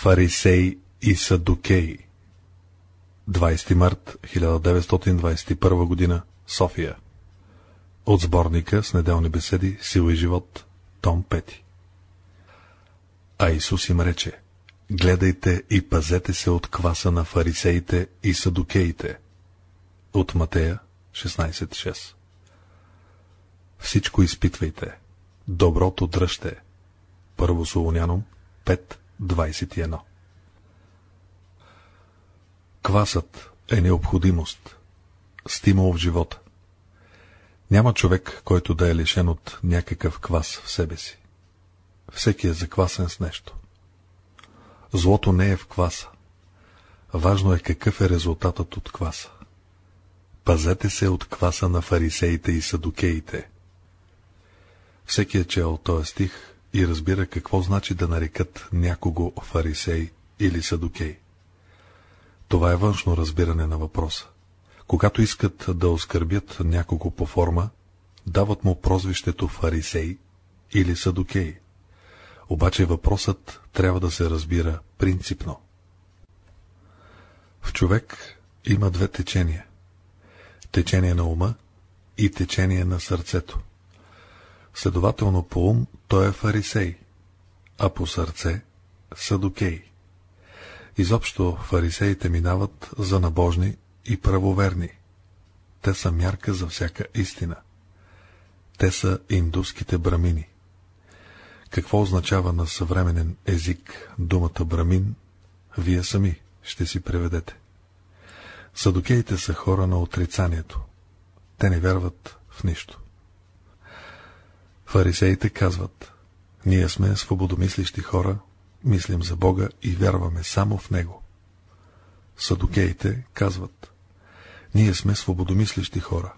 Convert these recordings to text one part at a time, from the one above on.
Фарисей и Садукей 20 март 1921 година София. От сборника с неделни беседи Сила и живот Том 5 А Исус им рече Гледайте и пазете се от кваса на фарисеите и садукеите. От Матея 16.6 Всичко изпитвайте, доброто дръжте. Първо Солоняном 5.21 Квасът е необходимост, стимул в живота. Няма човек, който да е лишен от някакъв квас в себе си. Всеки е заквасен с нещо. Злото не е в кваса. Важно е какъв е резултатът от кваса. Пазете се от кваса на фарисеите и садокеите. Всеки е чел този стих и разбира какво значи да нарекат някого фарисей или садокей. Това е външно разбиране на въпроса. Когато искат да оскърбят някого по форма, дават му прозвището фарисей или садокей. Обаче въпросът трябва да се разбира принципно. В човек има две течения. Течение на ума и течение на сърцето. Следователно по ум той е фарисей, а по сърце – садокей. Изобщо фарисеите минават за набожни и правоверни. Те са мярка за всяка истина. Те са индуските брамини. Какво означава на съвременен език думата брамин, вие сами ще си преведете. Садокеите са хора на отрицанието. Те не вярват в нищо. Фарисеите казват, ние сме свободомислищи хора, мислим за Бога и вярваме само в Него. Садокеите казват, ние сме свободомислищи хора,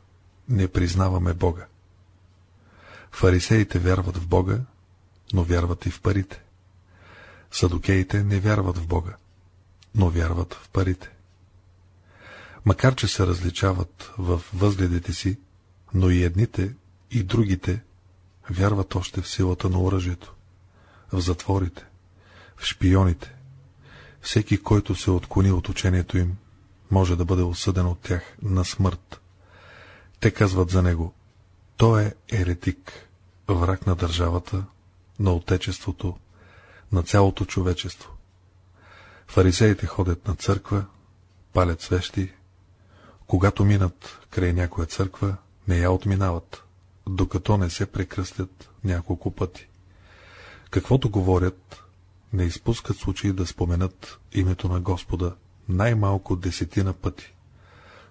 не признаваме Бога. Фарисеите вярват в Бога, но вярват и в парите. Садокеите не вярват в Бога, но вярват в парите. Макар, че се различават в възгледите си, но и едните, и другите вярват още в силата на оръжието, в затворите, в шпионите. Всеки, който се отклони от учението им, може да бъде осъден от тях на смърт. Те казват за него, той е еретик, враг на държавата, на отечеството, на цялото човечество. Фарисеите ходят на църква, палят свещи, когато минат край някоя църква, не я отминават, докато не се прекръстят няколко пъти. Каквото говорят, не изпускат случаи да споменат името на Господа най-малко десетина пъти.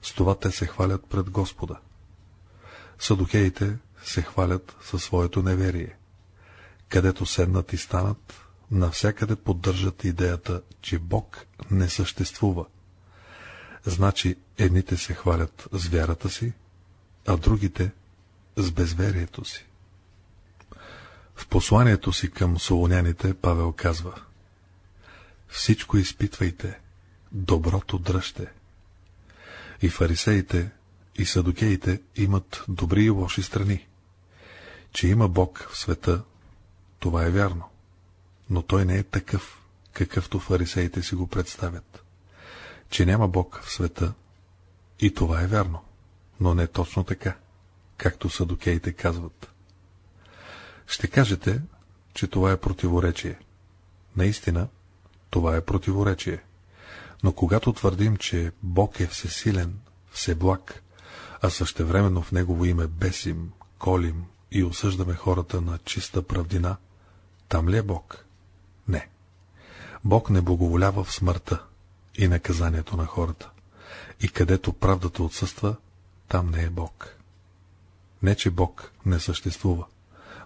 С това те се хвалят пред Господа. Садокеите се хвалят със своето неверие. Където седнат и станат, навсякъде поддържат идеята, че Бог не съществува. Значи едните се хвалят с вярата си, а другите с безверието си. В посланието си към солоняните Павел казва Всичко изпитвайте, доброто дръжте. И фарисеите, и садокеите имат добри и лоши страни. Че има Бог в света, това е вярно. Но той не е такъв, какъвто фарисеите си го представят. Че няма Бог в света, и това е вярно, но не точно така, както садокеите казват. Ще кажете, че това е противоречие. Наистина, това е противоречие. Но когато твърдим, че Бог е всесилен, всеблаг, а същевременно в Негово име бесим, колим и осъждаме хората на чиста правдина, там ли е Бог? Не. Бог не благоволява в смъртта и наказанието на хората. И където правдата отсъства, там не е Бог. Не, че Бог не съществува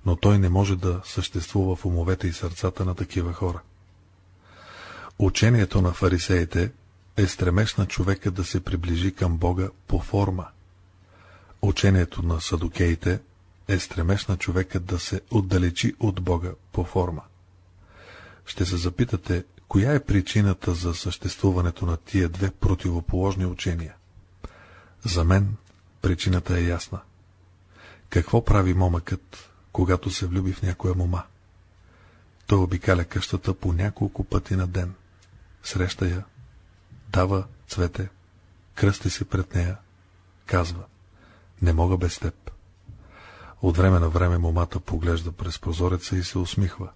но той не може да съществува в умовете и сърцата на такива хора. Учението на фарисеите е стремеж на човека да се приближи към Бога по форма. Учението на садокеите е стремеж на човека да се отдалечи от Бога по форма. Ще се запитате, коя е причината за съществуването на тия две противоположни учения? За мен причината е ясна. Какво прави момъкът, когато се влюби в някоя мома. Той обикаля къщата по няколко пъти на ден. Среща я, дава цвете, кръсти се пред нея, казва, не мога без теб. От време на време момата поглежда през прозореца и се усмихва.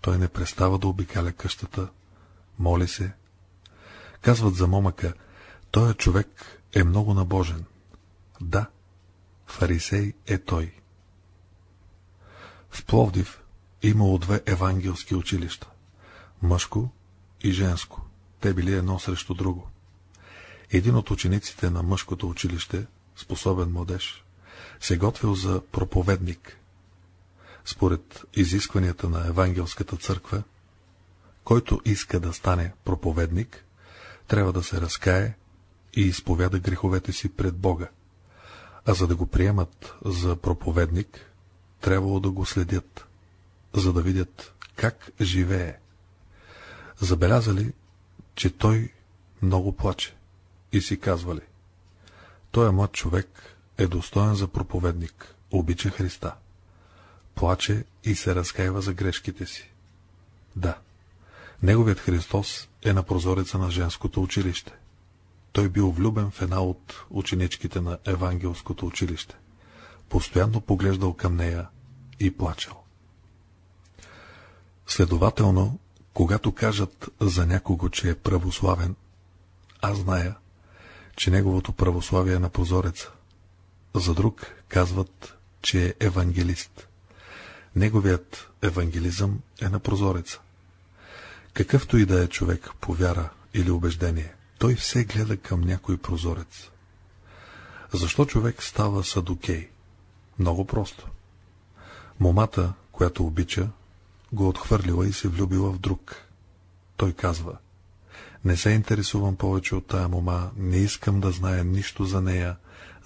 Той не престава да обикаля къщата, моли се. Казват за момъка, той човек е много набожен. Да, фарисей е той. В Пловдив имало две евангелски училища. Мъжко и женско. Те били едно срещу друго. Един от учениците на мъжкото училище, способен младеж, се готвил за проповедник. Според изискванията на Евангелската църква, който иска да стане проповедник, трябва да се разкае и изповяда греховете си пред Бога. А за да го приемат за проповедник, трябвало да го следят, за да видят как живее. Забелязали, че той много плаче и си казвали. Той е млад човек, е достоен за проповедник, обича Христа. Плаче и се разкаива за грешките си. Да, неговият Христос е на прозореца на женското училище. Той бил влюбен в една от ученичките на евангелското училище. Постоянно поглеждал към нея и плачал. Следователно, когато кажат за някого, че е православен, аз зная, че неговото православие е на прозореца. За друг казват, че е евангелист. Неговият евангелизъм е на прозореца. Какъвто и да е човек по вяра или убеждение, той все гледа към някой прозорец. Защо човек става садокей? Много просто. Момата, която обича, го отхвърлила и се влюбила в друг. Той казва, не се интересувам повече от тая мома, не искам да зная нищо за нея,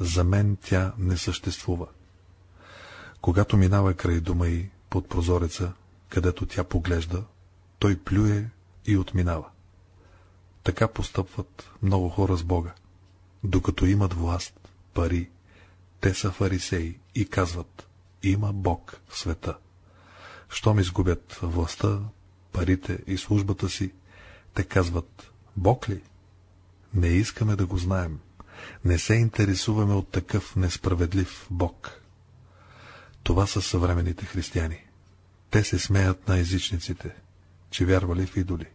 за мен тя не съществува. Когато минава край дома и под прозореца, където тя поглежда, той плюе и отминава. Така постъпват много хора с Бога. Докато имат власт, пари, те са фарисеи и казват, има Бог в света. Щом изгубят властта, парите и службата си, те казват, Бог ли? Не искаме да го знаем. Не се интересуваме от такъв несправедлив Бог. Това са съвременните християни. Те се смеят на езичниците, че вярвали в идоли.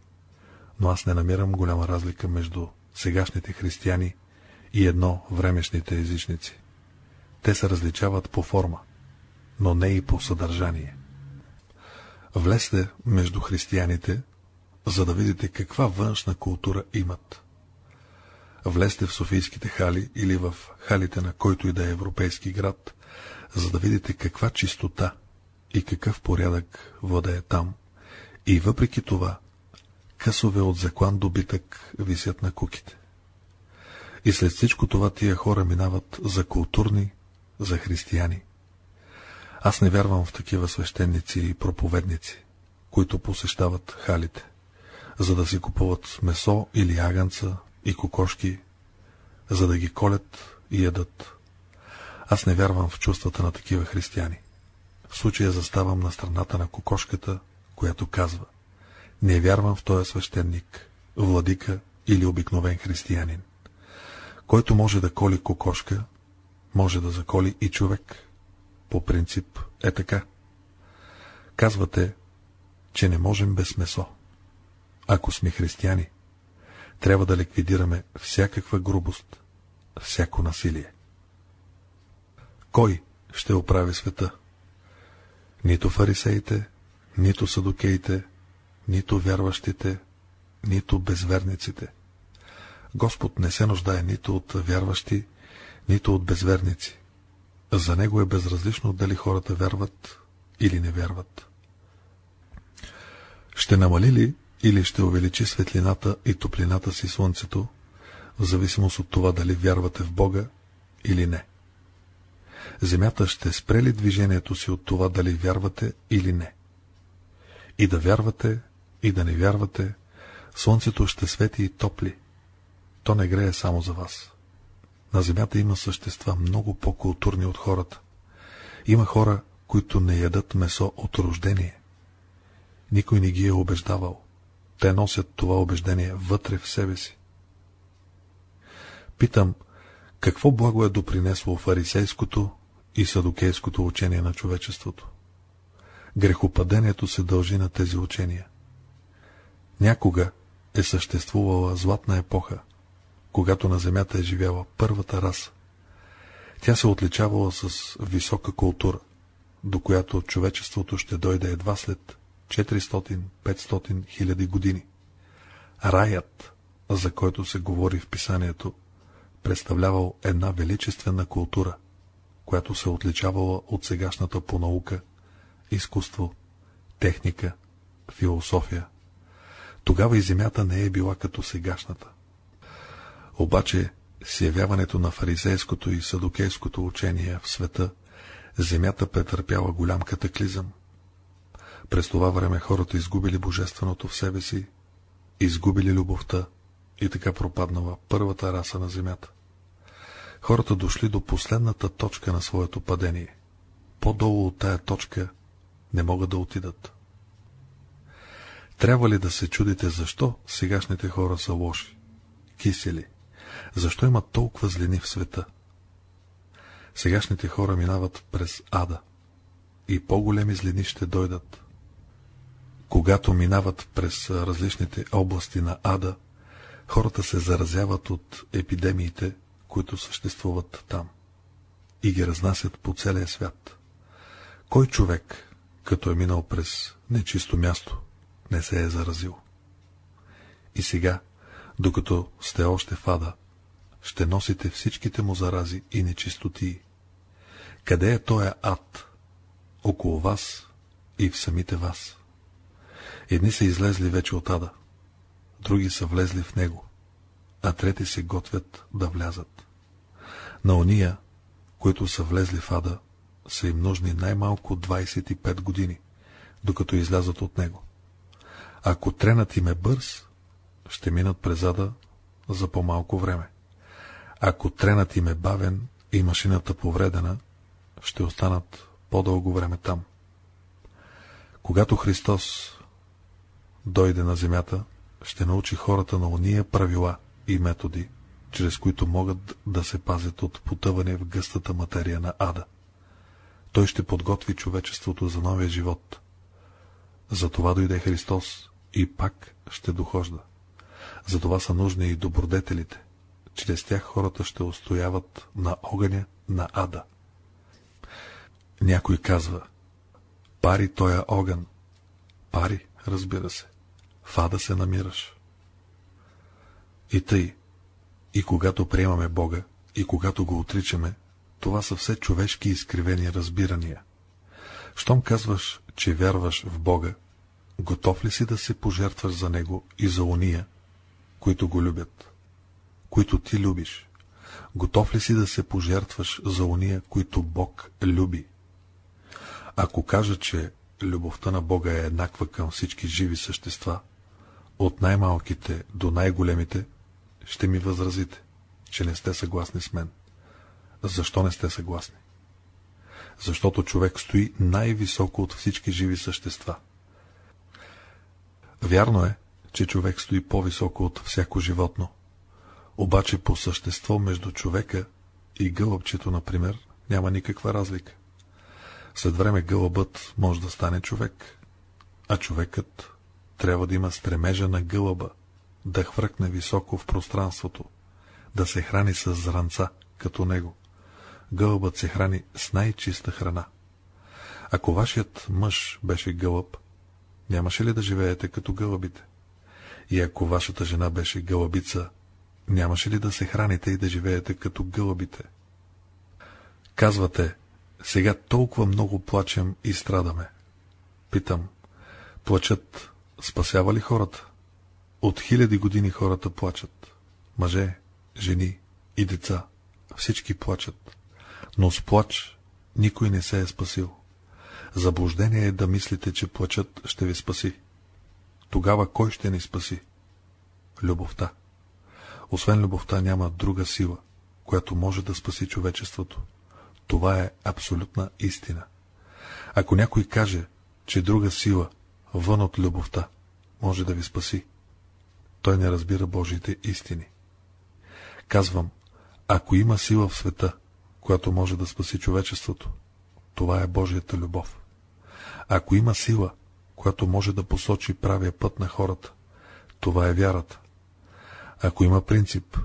Но аз не намирам голяма разлика между сегашните християни и едно времешните езичници. Те се различават по форма, но не и по съдържание. Влезте между християните, за да видите каква външна култура имат. Влезте в Софийските хали или в халите на който и да е европейски град, за да видите каква чистота и какъв порядък владее там. И въпреки това, късове от заклан добитък висят на куките. И след всичко това тия хора минават за културни, за християни. Аз не вярвам в такива свещеници и проповедници, които посещават халите, за да си купуват месо или аганца и кокошки, за да ги колят и ядат. Аз не вярвам в чувствата на такива християни. В случая заставам на страната на кокошката, която казва Не вярвам в този свещеник, владика или обикновен християнин. Който може да коли кокошка, може да заколи и човек. По принцип е така. Казвате, че не можем без месо. Ако сме християни, трябва да ликвидираме всякаква грубост, всяко насилие. Кой ще оправи света? Нито фарисеите, нито садокеите, нито вярващите, нито безверниците. Господ не се нуждае нито от вярващи, нито от безверници. За него е безразлично дали хората вярват или не вярват. Ще намали ли или ще увеличи светлината и топлината си слънцето, в зависимост от това дали вярвате в Бога или не. Земята ще спре ли движението си от това дали вярвате или не. И да вярвате, и да не вярвате, слънцето ще свети и топли. То не грее само за вас. На земята има същества много по-културни от хората. Има хора, които не ядат месо от рождение. Никой не ги е убеждавал. Те носят това убеждение вътре в себе си. Питам, какво благо е допринесло фарисейското и садокейското учение на човечеството? Грехопадението се дължи на тези учения. Някога е съществувала златна епоха, когато на земята е живяла първата раса. Тя се отличавала с висока култура, до която човечеството ще дойде едва след 400-500 хиляди години. Раят, за който се говори в писанието, представлявал една величествена култура, която се отличавала от сегашната по наука, изкуство, техника, философия. Тогава и земята не е била като сегашната. Обаче с явяването на фаризейското и садокейското учение в света, земята претърпяла голям катаклизъм. През това време хората изгубили божественото в себе си, изгубили любовта и така пропаднала първата раса на земята. Хората дошли до последната точка на своето падение. По-долу от тая точка не могат да отидат. Трябва ли да се чудите защо сегашните хора са лоши, кисели, защо има толкова злини в света? Сегашните хора минават през ада и по-големи злини ще дойдат. Когато минават през различните области на ада, хората се заразяват от епидемиите, които съществуват там и ги разнасят по целия свят. Кой човек, като е минал през нечисто място, не се е заразил? И сега, докато сте още в ада, ще носите всичките му зарази и нечистоти. Къде е тоя ад? Около вас и в самите вас. Едни са излезли вече от ада, други са влезли в него, а трети се готвят да влязат. На ония, които са влезли в ада, са им нужни най-малко 25 години, докато излязат от него. Ако тренът им е бърз, ще минат през ада за по-малко време. Ако тренът им е бавен и машината повредена, ще останат по-дълго време там. Когато Христос дойде на земята, ще научи хората на уния правила и методи, чрез които могат да се пазят от потъване в гъстата материя на ада. Той ще подготви човечеството за новия живот. За това дойде Христос и пак ще дохожда. За това са нужни и добродетелите. Чрез тях хората ще устояват на огъня на ада. Някой казва, пари тоя огън. Пари, разбира се. В ада се намираш. И тъй, и когато приемаме Бога, и когато го отричаме, това са все човешки изкривени разбирания. Щом казваш, че вярваш в Бога, готов ли си да се пожертваш за Него и за уния, които го любят, които ти любиш? Готов ли си да се пожертваш за уния, които Бог люби? Ако кажа, че любовта на Бога е еднаква към всички живи същества, от най-малките до най-големите, ще ми възразите, че не сте съгласни с мен. Защо не сте съгласни? Защото човек стои най-високо от всички живи същества. Вярно е, че човек стои по-високо от всяко животно. Обаче по същество между човека и гълъбчето, например, няма никаква разлика. След време гълъбът може да стане човек, а човекът трябва да има стремежа на гълъба, да хвъркне високо в пространството, да се храни с зранца, като него. Гълъбът се храни с най-чиста храна. Ако вашият мъж беше гълъб, нямаше ли да живеете като гълъбите? И ако вашата жена беше гълъбица, нямаше ли да се храните и да живеете като гълъбите? Казвате, сега толкова много плачем и страдаме. Питам, плачат спасява ли хората? От хиляди години хората плачат. Мъже, жени и деца. Всички плачат. Но с плач никой не се е спасил. Заблуждение е да мислите, че плачът ще ви спаси. Тогава кой ще ни спаси? Любовта. Освен любовта няма друга сила, която може да спаси човечеството. Това е абсолютна истина. Ако някой каже, че друга сила, вън от любовта, може да ви спаси. Той не разбира Божиите истини. Казвам, ако има сила в света, която може да спаси човечеството, това е Божията любов. Ако има сила, която може да посочи правия път на хората, това е вярата. Ако има принцип,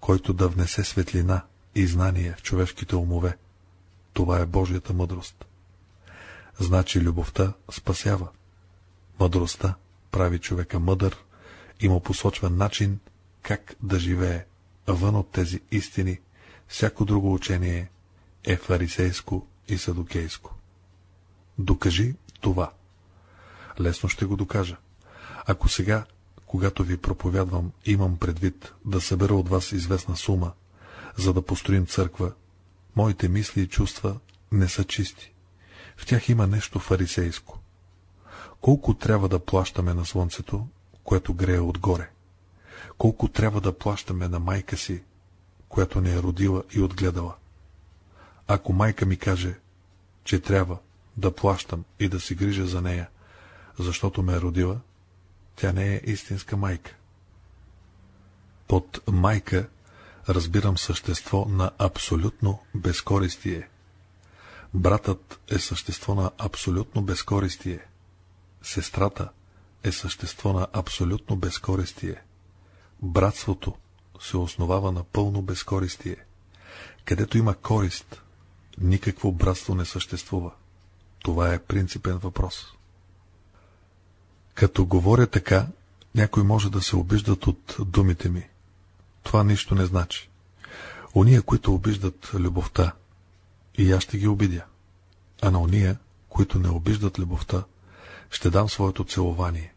който да внесе светлина и знание в човешките умове, това е Божията мъдрост. Значи любовта спасява. Мъдростта прави човека мъдър и му посочва начин как да живее. Вън от тези истини, всяко друго учение е фарисейско и садокейско. Докажи това. Лесно ще го докажа. Ако сега, когато ви проповядвам, имам предвид да събера от вас известна сума, за да построим църква, моите мисли и чувства не са чисти. В тях има нещо фарисейско. Колко трябва да плащаме на слънцето, което грее отгоре? Колко трябва да плащаме на майка си, която не е родила и отгледала? Ако майка ми каже, че трябва да плащам и да си грижа за нея, защото ме е родила, тя не е истинска майка. Под майка разбирам същество на абсолютно безкористие. Братът е същество на абсолютно безкористие. Сестрата е същество на абсолютно безкористие. Братството се основава на пълно безкористие. Където има корист, никакво братство не съществува. Това е принципен въпрос. Като говоря така, някой може да се обиждат от думите ми. Това нищо не значи. Ония, които обиждат любовта, и аз ще ги обидя. А на ония, които не обиждат любовта, ще дам своето целование.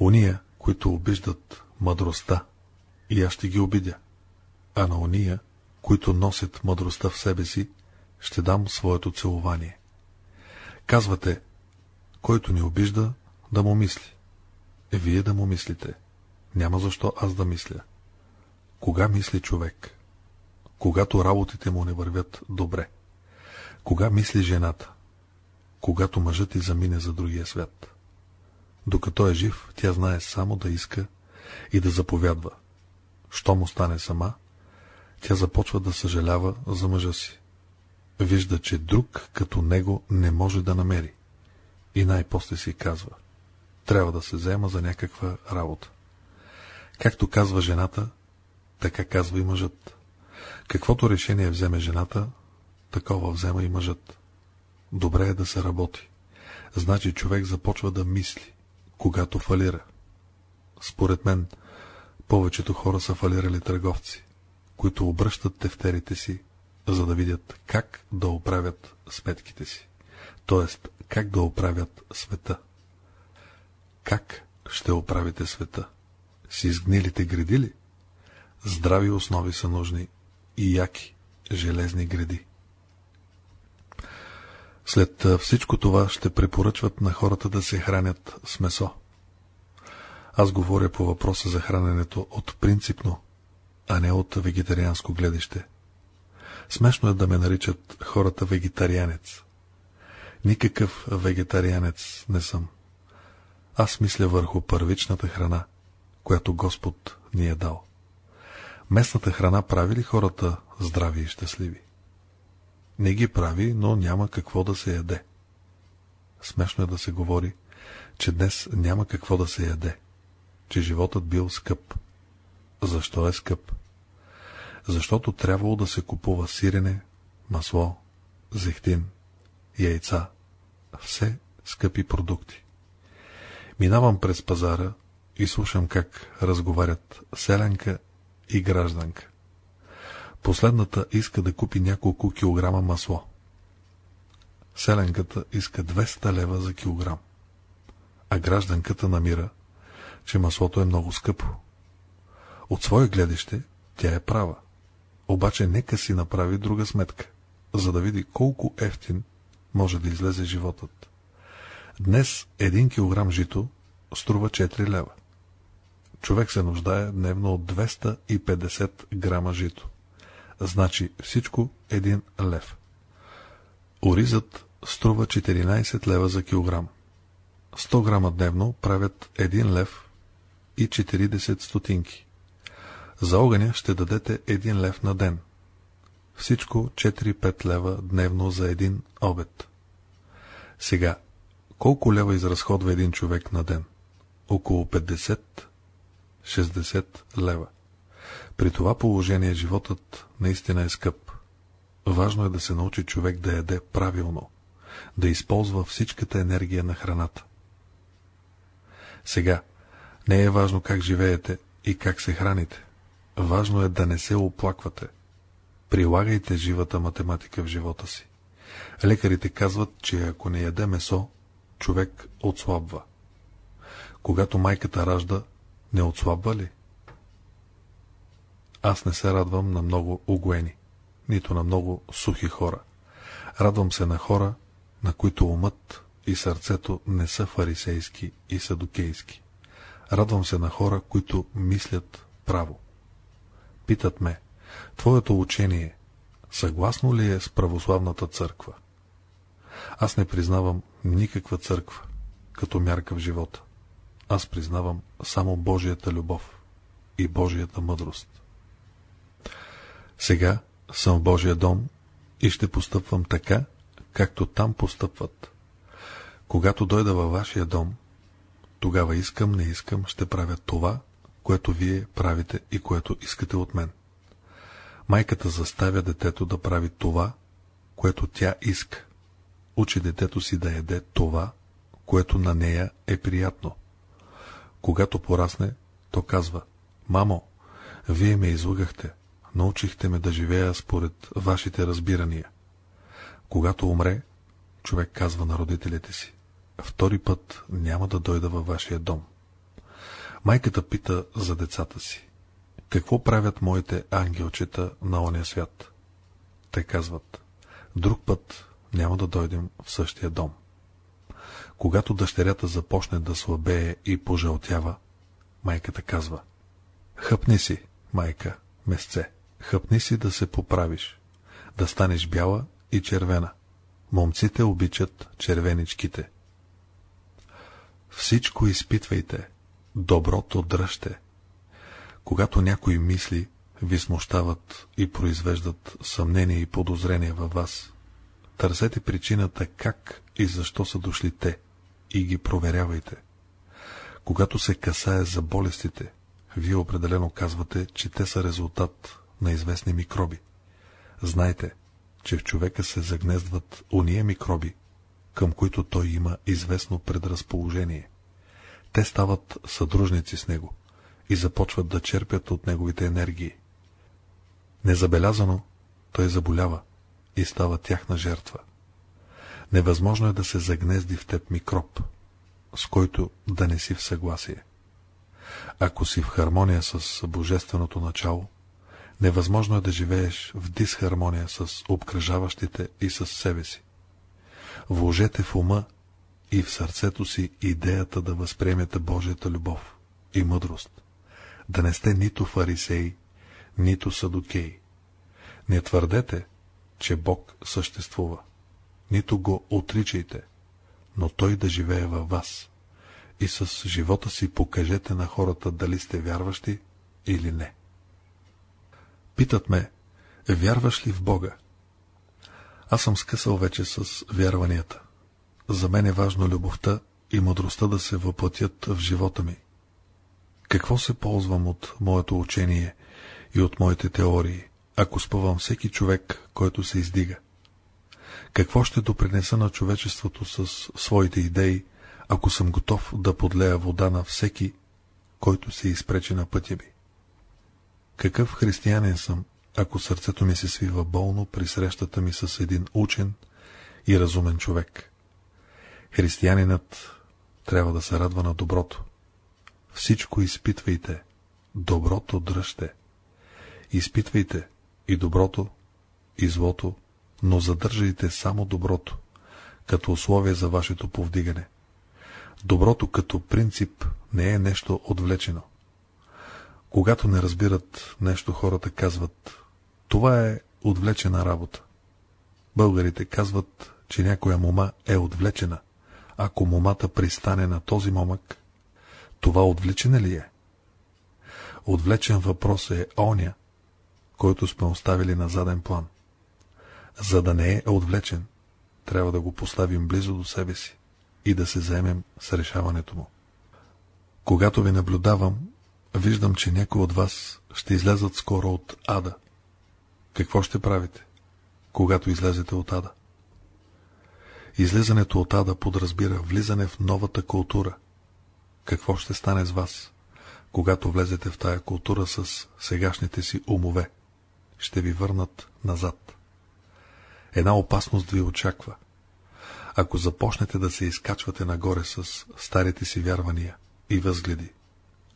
Ония, които обиждат мъдростта, и аз ще ги обидя. А на ония, които носят мъдростта в себе си, ще дам своето целование. Казвате, който ни обижда, да му мисли. Е, вие да му мислите. Няма защо аз да мисля. Кога мисли човек? Когато работите му не вървят добре. Кога мисли жената? Когато мъжът ти замине за другия свят. Докато е жив, тя знае само да иска и да заповядва. Що му стане сама, тя започва да съжалява за мъжа си. Вижда, че друг като него не може да намери. И най-после си казва. Трябва да се взема за някаква работа. Както казва жената, така казва и мъжът. Каквото решение вземе жената, такова взема и мъжът. Добре е да се работи. Значи човек започва да мисли, когато фалира. Според мен, повечето хора са фалирали търговци, които обръщат тефтерите си, за да видят как да оправят сметките си, т.е. как да оправят света. Как ще оправите света? С изгнилите гради ли? Здрави основи са нужни и яки, железни гради. След всичко това ще препоръчват на хората да се хранят с месо. Аз говоря по въпроса за храненето от принципно, а не от вегетарианско гледище. Смешно е да ме наричат хората вегетарианец. Никакъв вегетарианец не съм. Аз мисля върху първичната храна, която Господ ни е дал. Местната храна прави ли хората здрави и щастливи? Не ги прави, но няма какво да се яде. Смешно е да се говори, че днес няма какво да се яде, че животът бил скъп. Защо е скъп? Защото трябвало да се купува сирене, масло, зехтин, яйца, все скъпи продукти. Минавам през пазара и слушам как разговарят селенка и гражданка. Последната иска да купи няколко килограма масло. Селенката иска 200 лева за килограм, а гражданката намира, че маслото е много скъпо. От свое гледище тя е права, обаче нека си направи друга сметка, за да види колко ефтин може да излезе животът. Днес един килограм жито струва 4 лева. Човек се нуждае дневно от 250 грама жито. Значи всичко един лев. Оризът струва 14 лева за килограм. 100 грама дневно правят 1 лев и 40 стотинки. За огъня ще дадете 1 лев на ден. Всичко 4-5 лева дневно за един обед. Сега, колко лева изразходва един човек на ден? Около 50-60 лева. При това положение животът наистина е скъп. Важно е да се научи човек да яде правилно, да използва всичката енергия на храната. Сега, не е важно как живеете и как се храните. Важно е да не се оплаквате. Прилагайте живата математика в живота си. Лекарите казват, че ако не яде месо, човек отслабва. Когато майката ражда, не отслабва ли? Аз не се радвам на много угоени, нито на много сухи хора. Радвам се на хора, на които умът и сърцето не са фарисейски и садокейски. Радвам се на хора, които мислят право. Питат ме, твоето учение съгласно ли е с православната църква? Аз не признавам никаква църква като мярка в живота. Аз признавам само Божията любов и Божията мъдрост. Сега съм в Божия дом и ще постъпвам така, както там постъпват. Когато дойда във вашия дом, тогава искам, не искам, ще правя това, което вие правите и което искате от мен. Майката заставя детето да прави това, което тя иска. Учи детето си да яде това, което на нея е приятно. Когато порасне, то казва, «Мамо, вие ме излъгахте, научихте ме да живея според вашите разбирания». Когато умре, човек казва на родителите си, «Втори път няма да дойда във вашия дом». Майката пита за децата си. Какво правят моите ангелчета на ония свят? Те казват, друг път няма да дойдем в същия дом. Когато дъщерята започне да слабее и пожълтява, майката казва, хъпни си, майка, месце, хъпни си да се поправиш, да станеш бяла и червена. Момците обичат червеничките. Всичко изпитвайте, доброто дръжте. Когато някои мисли ви смущават и произвеждат съмнение и подозрение във вас, търсете причината как и защо са дошли те и ги проверявайте. Когато се касае за болестите, вие определено казвате, че те са резултат на известни микроби. Знайте, че в човека се загнездват уния микроби, към които той има известно предразположение те стават съдружници с него и започват да черпят от неговите енергии. Незабелязано той заболява и става тяхна жертва. Невъзможно е да се загнезди в теб микроб, с който да не си в съгласие. Ако си в хармония с Божественото начало, невъзможно е да живееш в дисхармония с обкръжаващите и с себе си. Вложете в ума и в сърцето си идеята да възприемете Божията любов и мъдрост, да не сте нито фарисеи, нито садокеи. Не твърдете, че Бог съществува, нито го отричайте, но Той да живее във вас и с живота си покажете на хората дали сте вярващи или не. Питат ме, вярваш ли в Бога? Аз съм скъсал вече с вярванията. За мен е важно любовта и мъдростта да се въплатят в живота ми. Какво се ползвам от моето учение и от моите теории, ако спъвам всеки човек, който се издига? Какво ще допринеса на човечеството с своите идеи, ако съм готов да подлея вода на всеки, който се изпречи на пътя ми? Какъв християнин съм, ако сърцето ми се свива болно при срещата ми с един учен и разумен човек? Християнинът трябва да се радва на доброто. Всичко изпитвайте, доброто дръжте. Изпитвайте и доброто, и злото, но задържайте само доброто, като условие за вашето повдигане. Доброто като принцип не е нещо отвлечено. Когато не разбират нещо, хората казват, това е отвлечена работа. Българите казват, че някоя мома е отвлечена, ако момата пристане на този момък, това отвличане ли е? Отвлечен въпрос е оня, който сме оставили на заден план. За да не е отвлечен, трябва да го поставим близо до себе си и да се заемем с решаването му. Когато ви наблюдавам, виждам, че някои от вас ще излязат скоро от ада. Какво ще правите, когато излезете от ада? Излизането от ада подразбира влизане в новата култура. Какво ще стане с вас, когато влезете в тая култура с сегашните си умове? Ще ви върнат назад. Една опасност ви очаква. Ако започнете да се изкачвате нагоре с старите си вярвания и възгледи,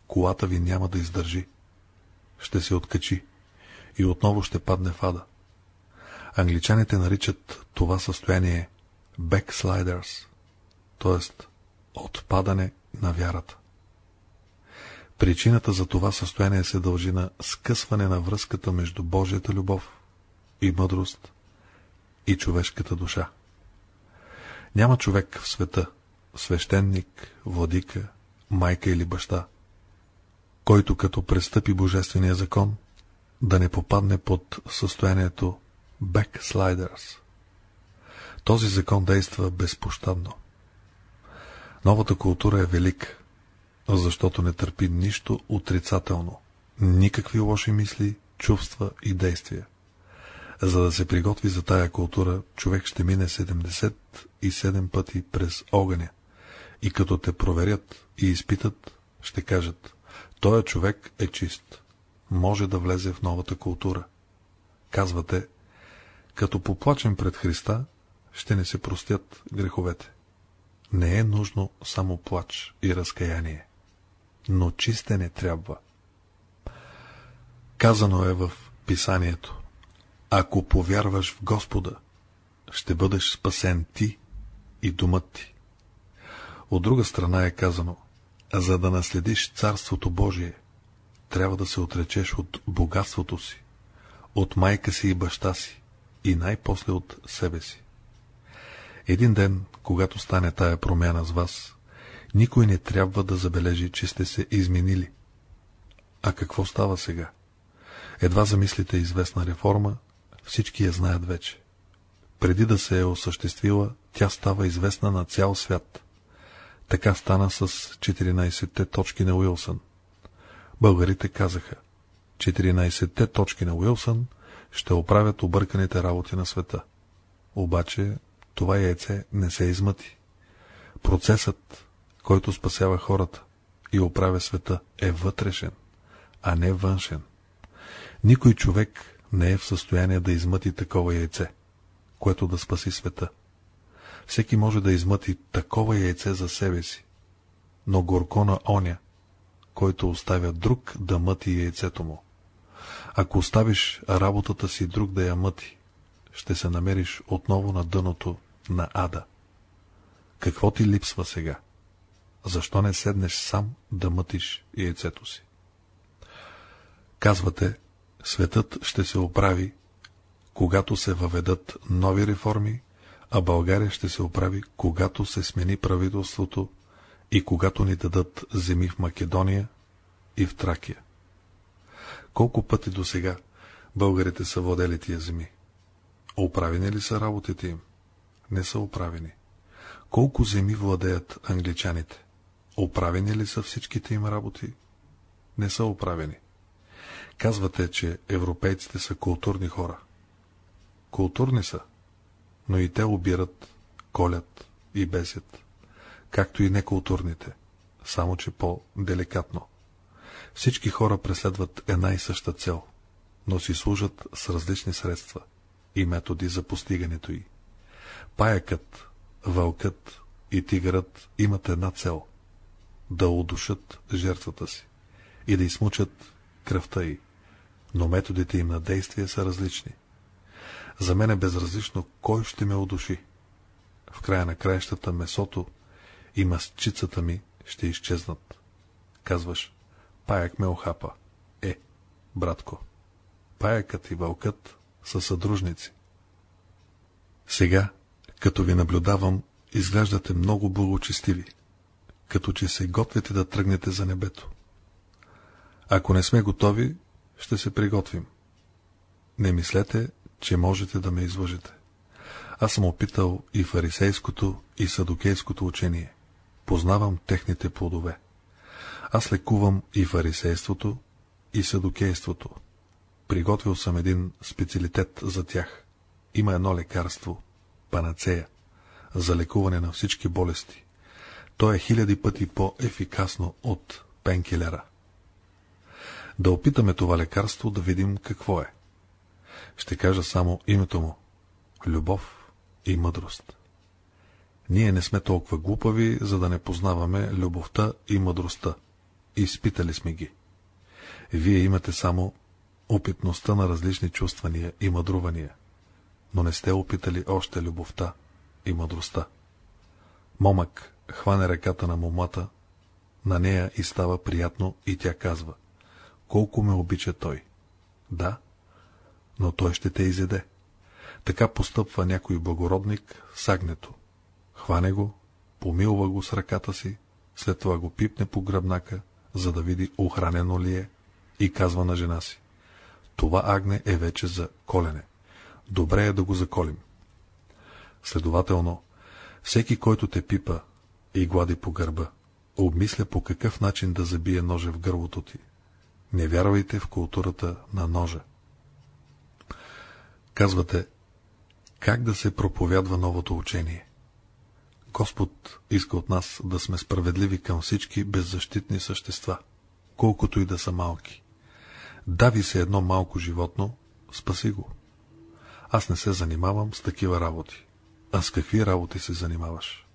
колата ви няма да издържи. Ще се откачи и отново ще падне в ада. Англичаните наричат това състояние backsliders, т.е. отпадане на вярата. Причината за това състояние се дължи на скъсване на връзката между Божията любов и мъдрост и човешката душа. Няма човек в света, свещеник, владика, майка или баща, който като престъпи божествения закон, да не попадне под състоянието backsliders. Този закон действа безпощадно. Новата култура е велика, защото не търпи нищо отрицателно, никакви лоши мисли, чувства и действия. За да се приготви за тая култура, човек ще мине 77 пъти през огъня. И като те проверят и изпитат, ще кажат, този човек е чист, може да влезе в новата култура. Казвате, като поплачем пред Христа, ще не се простят греховете. Не е нужно само плач и разкаяние, но чистене трябва. Казано е в писанието, ако повярваш в Господа, ще бъдеш спасен ти и думът ти. От друга страна е казано, за да наследиш Царството Божие, трябва да се отречеш от богатството си, от майка си и баща си и най-после от себе си. Един ден, когато стане тая промяна с вас, никой не трябва да забележи, че сте се изменили. А какво става сега? Едва замислите известна реформа, всички я знаят вече. Преди да се е осъществила, тя става известна на цял свят. Така стана с 14-те точки на Уилсън. Българите казаха, 14-те точки на Уилсън ще оправят обърканите работи на света. Обаче това яйце не се измъти. Процесът, който спасява хората и оправя света, е вътрешен, а не външен. Никой човек не е в състояние да измъти такова яйце, което да спаси света. Всеки може да измъти такова яйце за себе си, но горко на оня, който оставя друг да мъти яйцето му. Ако оставиш работата си друг да я мъти, ще се намериш отново на дъното на ада. Какво ти липсва сега? Защо не седнеш сам да мътиш яйцето си? Казвате, светът ще се оправи, когато се въведат нови реформи, а България ще се оправи, когато се смени правителството и когато ни дадат земи в Македония и в Тракия. Колко пъти до сега българите са владели тия земи? Оправени ли са работите им? Не са оправени. Колко земи владеят англичаните? Оправени ли са всичките им работи? Не са оправени. Казвате, че европейците са културни хора. Културни са, но и те обират, колят и бесят, както и некултурните, само че по-деликатно. Всички хора преследват една и съща цел, но си служат с различни средства и методи за постигането й. Паякът, вълкът и тигърът имат една цел – да удушат жертвата си и да измучат кръвта й, но методите им на действие са различни. За мен е безразлично кой ще ме удуши. В края на краищата месото и масчицата ми ще изчезнат. Казваш, паяк ме охапа. Е, братко, паякът и вълкът са съдружници. Сега, като ви наблюдавам, изглеждате много благочестиви, като че се готвите да тръгнете за небето. Ако не сме готови, ще се приготвим. Не мислете, че можете да ме излъжете. Аз съм опитал и фарисейското, и садокейското учение. Познавам техните плодове. Аз лекувам и фарисейството, и садокейството. Приготвил съм един специалитет за тях. Има едно лекарство – панацея, за лекуване на всички болести. То е хиляди пъти по-ефикасно от пенкилера. Да опитаме това лекарство да видим какво е. Ще кажа само името му – любов и мъдрост. Ние не сме толкова глупави, за да не познаваме любовта и мъдростта. Изпитали сме ги. Вие имате само опитността на различни чувствания и мъдрувания, но не сте опитали още любовта и мъдростта. Момък хване ръката на момата, на нея и става приятно и тя казва, колко ме обича той. Да, но той ще те изеде. Така постъпва някой благородник с агнето. Хване го, помилва го с ръката си, след това го пипне по гръбнака, за да види охранено ли е, и казва на жена си. Това агне е вече за колене. Добре е да го заколим. Следователно, всеки, който те пипа и глади по гърба, обмисля по какъв начин да забие ножа в гърлото ти. Не вярвайте в културата на ножа. Казвате, как да се проповядва новото учение? Господ иска от нас да сме справедливи към всички беззащитни същества, колкото и да са малки. Дави се едно малко животно, спаси го. Аз не се занимавам с такива работи. А с какви работи се занимаваш?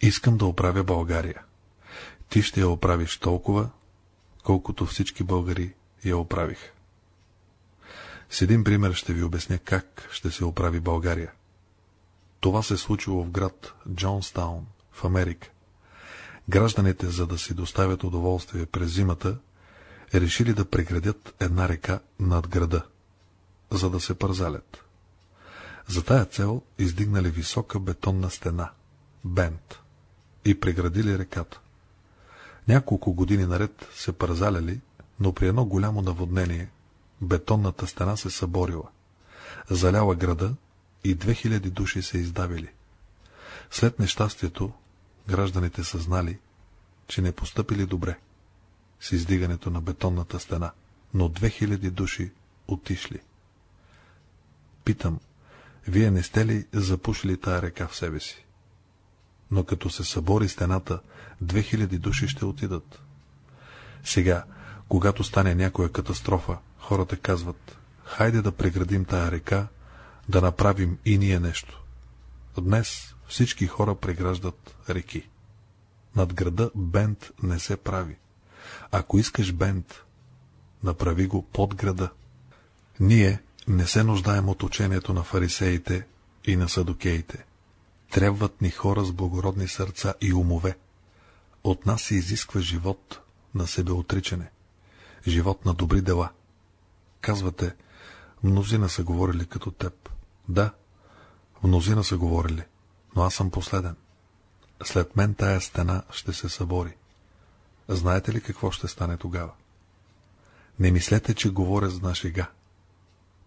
Искам да оправя България. Ти ще я оправиш толкова, колкото всички българи я оправиха. С един пример ще ви обясня как ще се оправи България. Това се е случило в град Джонстаун, в Америка. Гражданите, за да си доставят удоволствие през зимата, решили да преградят една река над града, за да се пързалят. За тая цел издигнали висока бетонна стена, бент, и преградили реката. Няколко години наред се пързаляли, но при едно голямо наводнение бетонната стена се съборила, заляла града и 2000 души се издавили. След нещастието, гражданите са знали, че не постъпили добре с издигането на бетонната стена, но 2000 души отишли. Питам, вие не сте ли запушили тая река в себе си? Но като се събори стената, 2000 души ще отидат. Сега, когато стане някоя катастрофа, хората казват, хайде да преградим тая река, да направим и ние нещо. Днес всички хора преграждат реки. Над града бент не се прави. Ако искаш бент, направи го под града. Ние не се нуждаем от учението на фарисеите и на садокеите. Трябват ни хора с благородни сърца и умове. От нас се изисква живот на себеотричане, живот на добри дела. Казвате, мнозина са говорили като теб. Да, мнозина са говорили, но аз съм последен. След мен тая стена ще се събори. Знаете ли какво ще стане тогава? Не мислете, че говоря за нашега.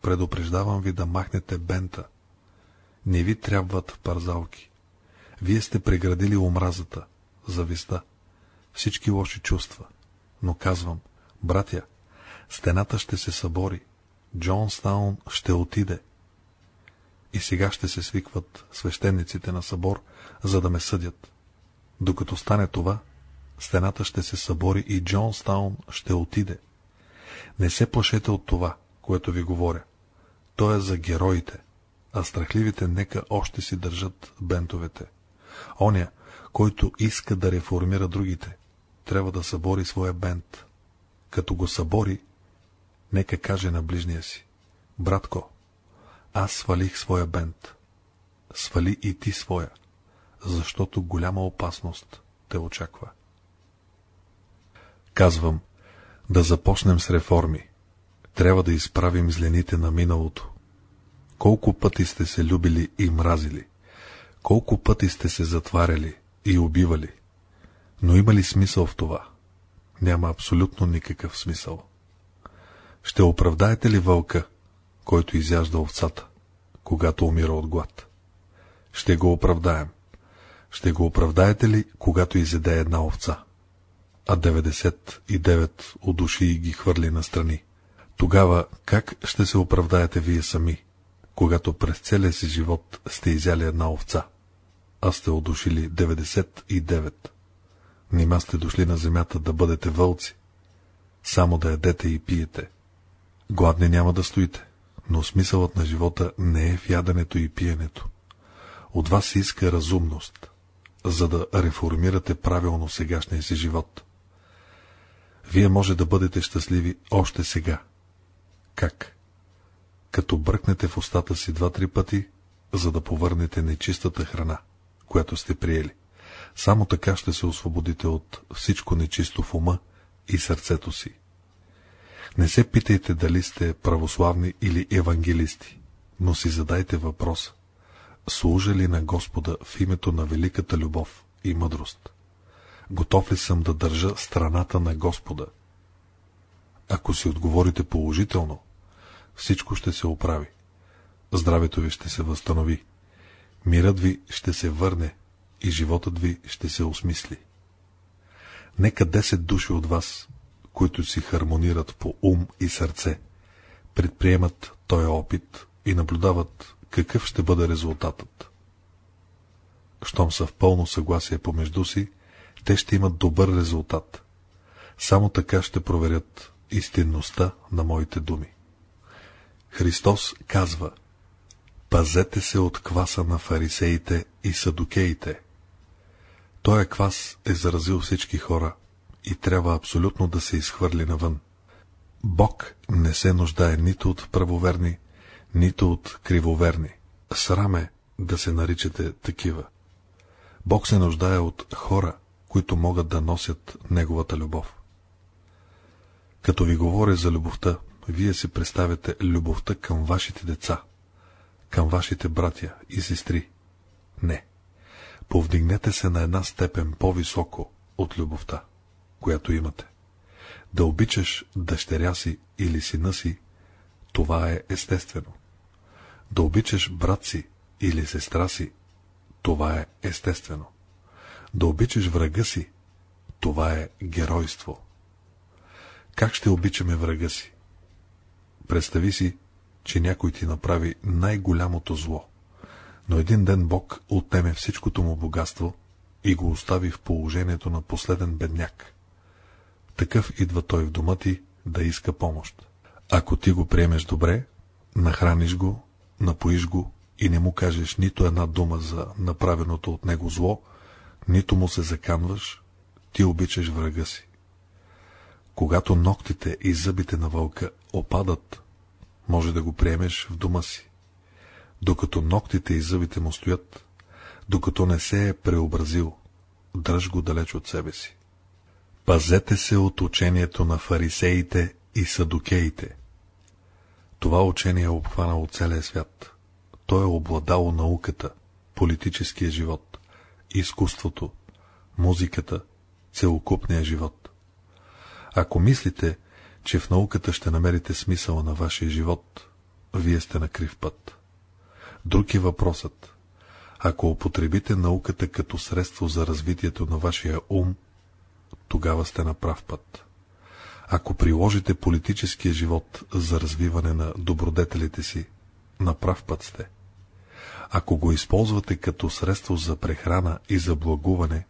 Предупреждавам ви да махнете бента. Не ви трябват парзалки. Вие сте преградили омразата, зависта, всички лоши чувства. Но казвам, братя, стената ще се събори, Джонстаун ще отиде. И сега ще се свикват свещениците на събор, за да ме съдят. Докато стане това, стената ще се събори и Джонстаун ще отиде. Не се плашете от това, което ви говоря. То е за героите, а страхливите нека още си държат бентовете. Оня, който иска да реформира другите, трябва да събори своя бент. Като го събори, нека каже на ближния си. Братко, аз свалих своя бент. Свали и ти своя, защото голяма опасност те очаква. Казвам, да започнем с реформи. Трябва да изправим злените на миналото. Колко пъти сте се любили и мразили? Колко пъти сте се затваряли и убивали, но има ли смисъл в това? Няма абсолютно никакъв смисъл. Ще оправдаете ли вълка, който изяжда овцата, когато умира от глад? Ще го оправдаем. Ще го оправдаете ли, когато изеде една овца? А 99 от души ги хвърли настрани. Тогава как ще се оправдаете вие сами, когато през целия си живот сте изяли една овца, а сте одушили 99? Нима сте дошли на земята да бъдете вълци, само да ядете и пиете. Гладни няма да стоите, но смисълът на живота не е в яденето и пиенето. От вас се иска разумност, за да реформирате правилно сегашния си живот. Вие може да бъдете щастливи още сега. Как? Като бръкнете в устата си два-три пъти, за да повърнете нечистата храна, която сте приели. Само така ще се освободите от всичко нечисто в ума и сърцето си. Не се питайте дали сте православни или евангелисти, но си задайте въпроса служа ли на Господа в името на великата любов и мъдрост? Готов ли съм да държа страната на Господа? Ако си отговорите положително, всичко ще се оправи. Здравето ви ще се възстанови. Мирът ви ще се върне и животът ви ще се осмисли. Нека 10 души от вас, които си хармонират по ум и сърце, предприемат този опит и наблюдават какъв ще бъде резултатът. Щом са в пълно съгласие помежду си, те ще имат добър резултат. Само така ще проверят истинността на моите думи. Христос казва Пазете се от кваса на фарисеите и садокеите. Той квас е заразил всички хора и трябва абсолютно да се изхвърли навън. Бог не се нуждае нито от правоверни, нито от кривоверни. Сраме да се наричате такива. Бог се нуждае от хора, които могат да носят Неговата любов. Като ви говоря за любовта, вие си представяте любовта към вашите деца, към вашите братя и сестри. Не. Повдигнете се на една степен по-високо от любовта, която имате. Да обичаш дъщеря си или сина си, това е естествено. Да обичаш брат си или сестра си, това е естествено. Да обичаш врага си, това е геройство. Как ще обичаме врага си? Представи си, че някой ти направи най-голямото зло, но един ден Бог отнеме всичкото му богатство и го остави в положението на последен бедняк. Такъв идва той в дома ти да иска помощ. Ако ти го приемеш добре, нахраниш го, напоиш го и не му кажеш нито една дума за направеното от него зло, нито му се заканваш, ти обичаш врага си. Когато ногтите и зъбите на вълка опадат, може да го приемеш в дома си. Докато ногтите и зъбите му стоят, докато не се е преобразил, дръж го далеч от себе си. Пазете се от учението на фарисеите и садокеите. Това учение е обхванало целия свят. То е обладало науката, политическия живот, изкуството, музиката, целокупния живот. Ако мислите, че в науката ще намерите смисъла на вашия живот, вие сте на крив път. Друг е въпросът. Ако употребите науката като средство за развитието на вашия ум, тогава сте на прав път. Ако приложите политическия живот за развиване на добродетелите си, на прав път сте. Ако го използвате като средство за прехрана и за благуване,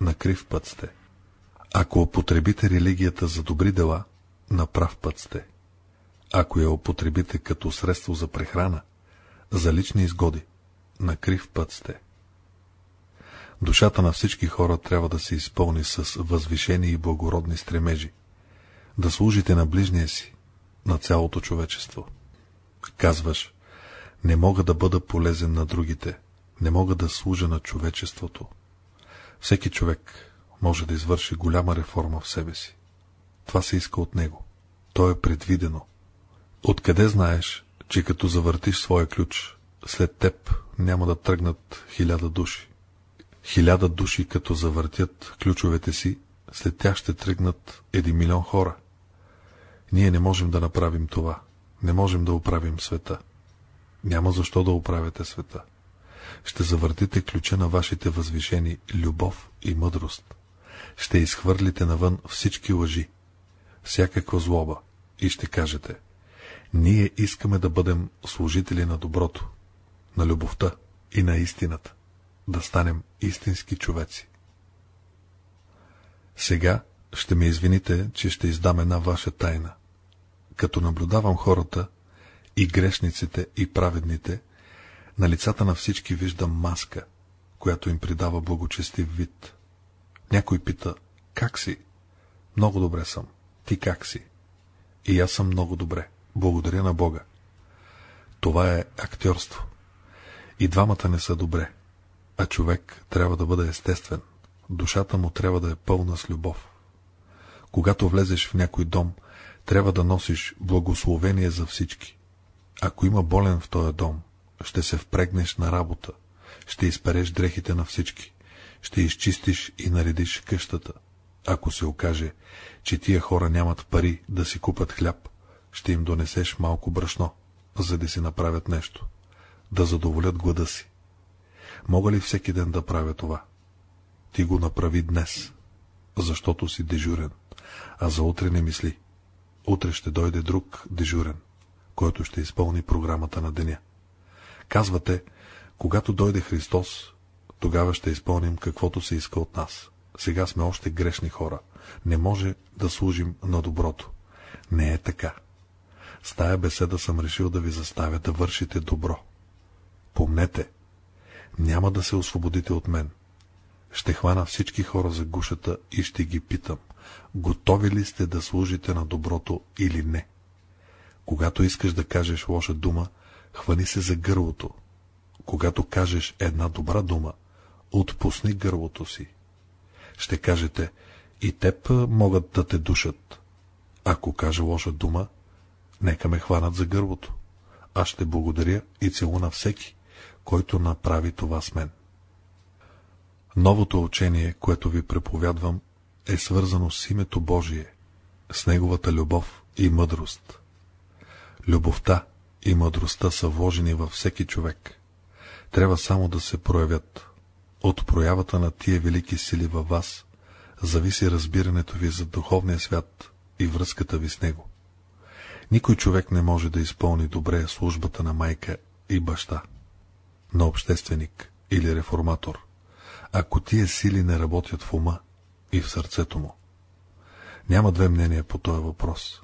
на крив път сте. Ако употребите религията за добри дела, на прав път сте. Ако я употребите като средство за прехрана, за лични изгоди, на крив път сте. Душата на всички хора трябва да се изпълни с възвишени и благородни стремежи, да служите на ближния си, на цялото човечество. Казваш, не мога да бъда полезен на другите, не мога да служа на човечеството. Всеки човек може да извърши голяма реформа в себе си. Това се иска от него. То е предвидено. Откъде знаеш, че като завъртиш своя ключ, след теб няма да тръгнат хиляда души. Хиляда души, като завъртят ключовете си, след тях ще тръгнат един милион хора. Ние не можем да направим това. Не можем да оправим света. Няма защо да оправяте света. Ще завъртите ключа на вашите възвишени любов и мъдрост. Ще изхвърлите навън всички лъжи, всякаква злоба и ще кажете Ние искаме да бъдем служители на доброто, на любовта и на истината, да станем истински човеци. Сега ще ме извините, че ще издам една ваша тайна. Като наблюдавам хората, и грешниците, и праведните, на лицата на всички виждам маска, която им придава благочестив вид. Някой пита, как си? Много добре съм. Ти как си? И аз съм много добре. Благодаря на Бога. Това е актьорство. И двамата не са добре. А човек трябва да бъде естествен. Душата му трябва да е пълна с любов. Когато влезеш в някой дом, трябва да носиш благословение за всички. Ако има болен в този дом, ще се впрегнеш на работа, ще изпереш дрехите на всички, ще изчистиш и наредиш къщата. Ако се окаже, че тия хора нямат пари да си купат хляб, ще им донесеш малко брашно, за да си направят нещо, да задоволят глада си. Мога ли всеки ден да правя това? Ти го направи днес, защото си дежурен, а за утре не мисли. Утре ще дойде друг дежурен, който ще изпълни програмата на деня. Казвате, когато дойде Христос, тогава ще изпълним каквото се иска от нас. Сега сме още грешни хора. Не може да служим на доброто. Не е така. С тая беседа съм решил да ви заставя да вършите добро. Помнете, няма да се освободите от мен. Ще хвана всички хора за гушата и ще ги питам, готови ли сте да служите на доброто или не. Когато искаш да кажеш лоша дума, хвани се за гърлото. Когато кажеш една добра дума, отпусни гърлото си. Ще кажете, и теб могат да те душат. Ако кажа лоша дума, нека ме хванат за гърлото. Аз ще благодаря и целуна всеки, който направи това с мен. Новото учение, което ви преповядвам, е свързано с името Божие, с Неговата любов и мъдрост. Любовта и мъдростта са вложени във всеки човек. Трябва само да се проявят. От проявата на тия велики сили във вас зависи разбирането ви за духовния свят и връзката ви с него. Никой човек не може да изпълни добре службата на майка и баща, на общественик или реформатор, ако тия сили не работят в ума и в сърцето му. Няма две мнения по този въпрос.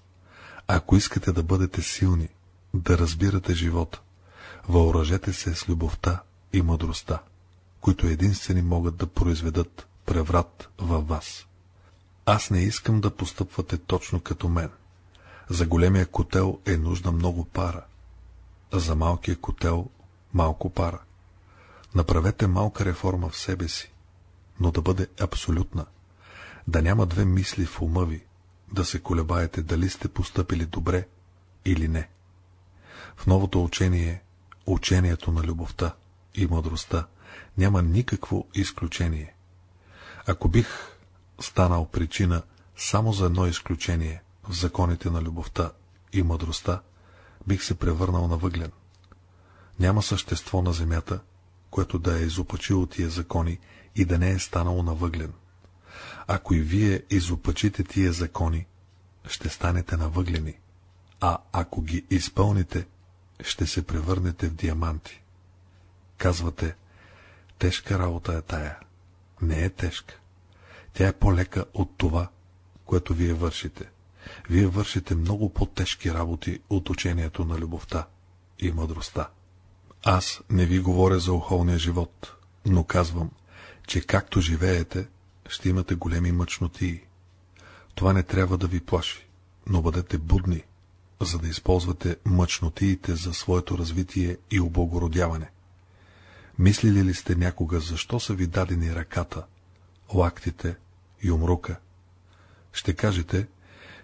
Ако искате да бъдете силни, да разбирате живота, въоръжете се с любовта и мъдростта, които единствени могат да произведат преврат във вас. Аз не искам да постъпвате точно като мен. За големия котел е нужна много пара, а за малкия котел малко пара. Направете малка реформа в себе си, но да бъде абсолютна, да няма две мисли в ума ви, да се колебаете дали сте постъпили добре или не. В новото учение, учението на любовта и мъдростта, няма никакво изключение. Ако бих станал причина само за едно изключение в законите на любовта и мъдростта, бих се превърнал на въглен. Няма същество на земята, което да е изопачило тия закони и да не е станало на въглен. Ако и вие изопачите тия закони, ще станете на въглени, а ако ги изпълните, ще се превърнете в диаманти. Казвате, тежка работа е тая. Не е тежка. Тя е по-лека от това, което вие вършите. Вие вършите много по-тежки работи от учението на любовта и мъдростта. Аз не ви говоря за охолния живот, но казвам, че както живеете, ще имате големи мъчноти. Това не трябва да ви плаши, но бъдете будни, за да използвате мъчнотиите за своето развитие и облагородяване. Мислили ли сте някога, защо са ви дадени ръката, лактите и умрука? Ще кажете,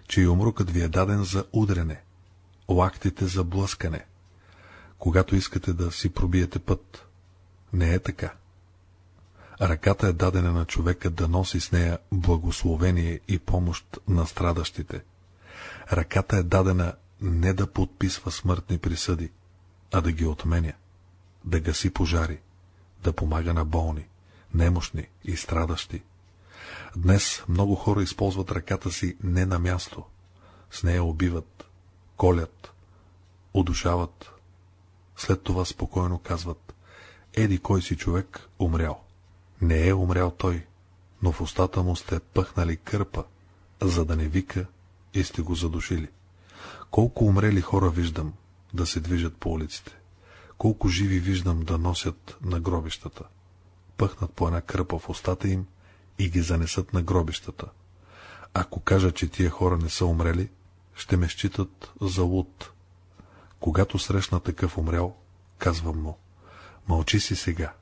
че умрукът ви е даден за удрене, лактите за блъскане. когато искате да си пробиете път. Не е така. Ръката е дадена на човека да носи с нея благословение и помощ на страдащите. Ръката е дадена не да подписва смъртни присъди, а да ги отменя, да гаси пожари, да помага на болни, немощни и страдащи. Днес много хора използват ръката си не на място. С нея убиват, колят, удушават. След това спокойно казват, еди кой си човек умрял. Не е умрял той, но в устата му сте пъхнали кърпа, за да не вика и сте го задушили. Колко умрели хора виждам да се движат по улиците. Колко живи виждам да носят на гробищата. Пъхнат по една кръпа в устата им и ги занесат на гробищата. Ако кажа, че тия хора не са умрели, ще ме считат за луд. Когато срещна такъв умрял, казвам му, мълчи си сега.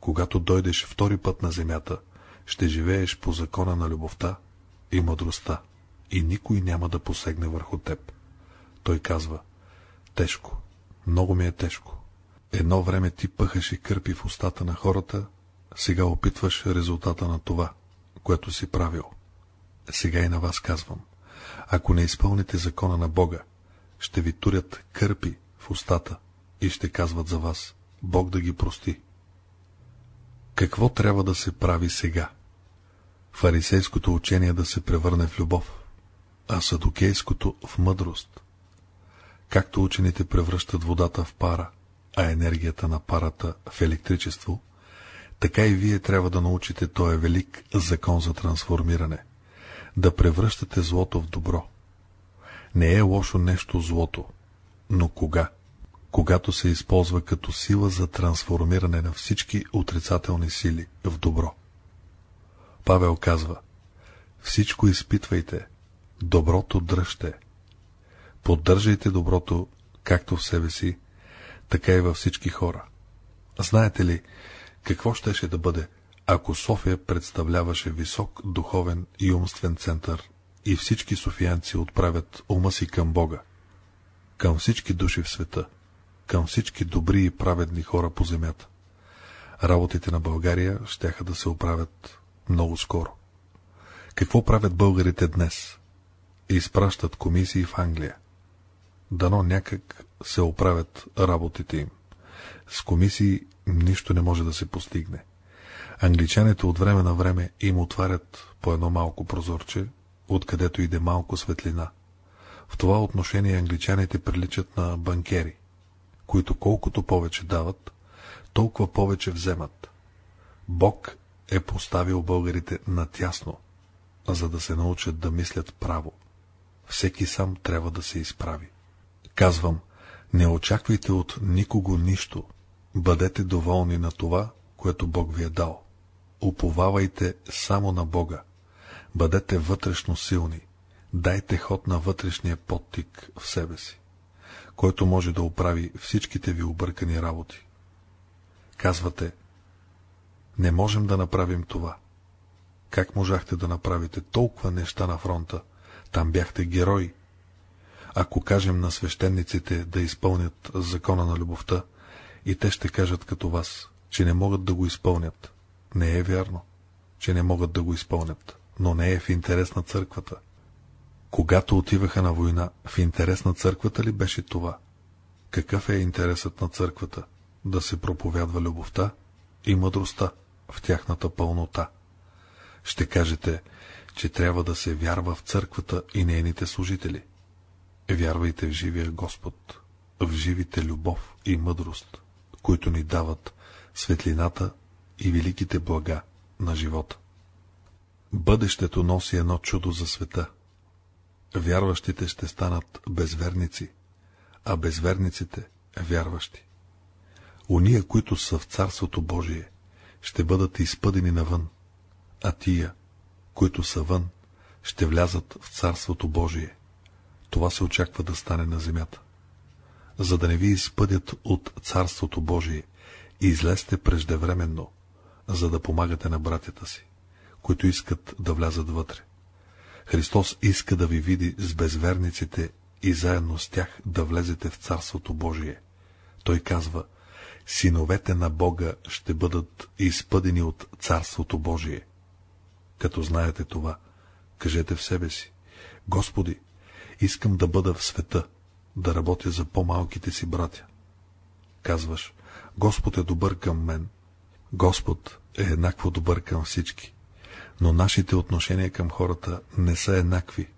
Когато дойдеш втори път на земята, ще живееш по закона на любовта и мъдростта и никой няма да посегне върху теб. Той казва, тежко, много ми е тежко. Едно време ти пъхаш и кърпи в устата на хората, сега опитваш резултата на това, което си правил. Сега и на вас казвам, ако не изпълните закона на Бога, ще ви турят кърпи в устата и ще казват за вас, Бог да ги прости. Какво трябва да се прави сега? Фарисейското учение да се превърне в любов, а садокейското в мъдрост. Както учените превръщат водата в пара, а енергията на парата в електричество, така и вие трябва да научите този велик закон за трансформиране, да превръщате злото в добро. Не е лошо нещо злото, но кога? Когато се използва като сила за трансформиране на всички отрицателни сили в добро. Павел казва, всичко изпитвайте, доброто дръжте. Поддържайте доброто както в себе си, така и във всички хора. Знаете ли, какво щеше да бъде, ако София представляваше висок духовен и умствен център и всички софиянци отправят ума си към Бога, към всички души в света, към всички добри и праведни хора по земята. Работите на България щяха да се оправят много скоро. Какво правят българите днес? Изпращат комисии в Англия. Дано някак се оправят работите им. С комисии нищо не може да се постигне. Англичаните от време на време им отварят по едно малко прозорче, откъдето иде малко светлина. В това отношение англичаните приличат на банкери, които колкото повече дават, толкова повече вземат. Бог е поставил българите натясно, за да се научат да мислят право. Всеки сам трябва да се изправи. Казвам, не очаквайте от никого нищо, бъдете доволни на това, което Бог ви е дал. Уповавайте само на Бога. Бъдете вътрешно силни. Дайте ход на вътрешния подтик в себе си, който може да оправи всичките ви объркани работи. Казвате, не можем да направим това. Как можахте да направите толкова неща на фронта? Там бяхте герои. Ако кажем на свещениците да изпълнят закона на любовта, и те ще кажат като вас, че не могат да го изпълнят. Не е вярно, че не могат да го изпълнят, но не е в интерес на църквата. Когато отиваха на война, в интерес на църквата ли беше това? Какъв е интересът на църквата? Да се проповядва любовта и мъдростта в тяхната пълнота. Ще кажете, че трябва да се вярва в църквата и нейните служители. Вярвайте в живия Господ, в живите любов и мъдрост които ни дават светлината и великите блага на живота. Бъдещето носи едно чудо за света. Вярващите ще станат безверници, а безверниците – вярващи. Уния, които са в Царството Божие, ще бъдат изпъдени навън, а тия, които са вън, ще влязат в Царството Божие. Това се очаква да стане на земята за да не ви изпъдят от Царството Божие, излезте преждевременно, за да помагате на братята си, които искат да влязат вътре. Христос иска да ви види с безверниците и заедно с тях да влезете в Царството Божие, Той казва, синовете на Бога ще бъдат изпъдени от Царството Божие. Като знаете това, кажете в себе си, Господи, искам да бъда в света, да работя за по-малките си братя. Казваш, Господ е добър към мен. Господ е еднакво добър към всички. Но нашите отношения към хората не са еднакви